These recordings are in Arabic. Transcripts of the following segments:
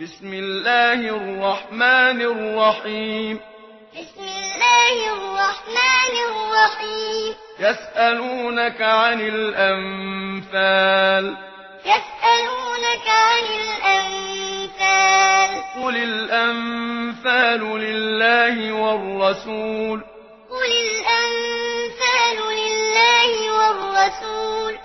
بسم الله الرحمن الرحيم بسم الله الرحمن الرحيم يسألونك عن الأنفال. يسألونك عن الأنفال. قل الأنفال لله والرسول. قل الأنفال لله والرسول.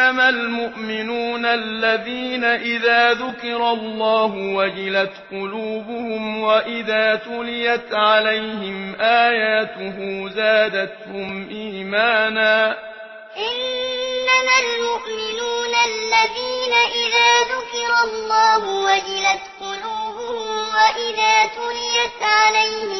إنما المؤمنون الذين إذا ذكر الله وجلت قلوبهم وإذا تليت عليهم آياته زادتهم إيمانا. إنما المؤمنون الذين إذا ذكر الله وجلت قلوبهم وإذا تليت عليهم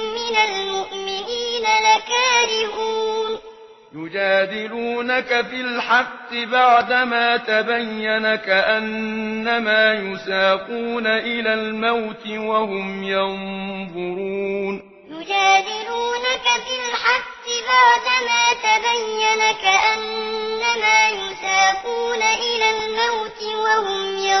المؤمنين لكارهون. يجادلونك في الحق بعدما تبين كأنما يساقون إلى الموت وهم ينظرون. يجادلونك في الحق بعدما تبين كأنما يساقون إلى الموت وهم ينظرون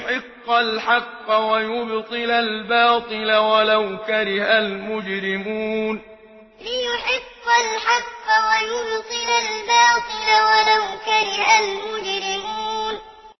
ليحق الحق ويبطل الباطل ولو كره المجرمون. ليحق الحق ويبطل الباطل ولو كره المجرمون.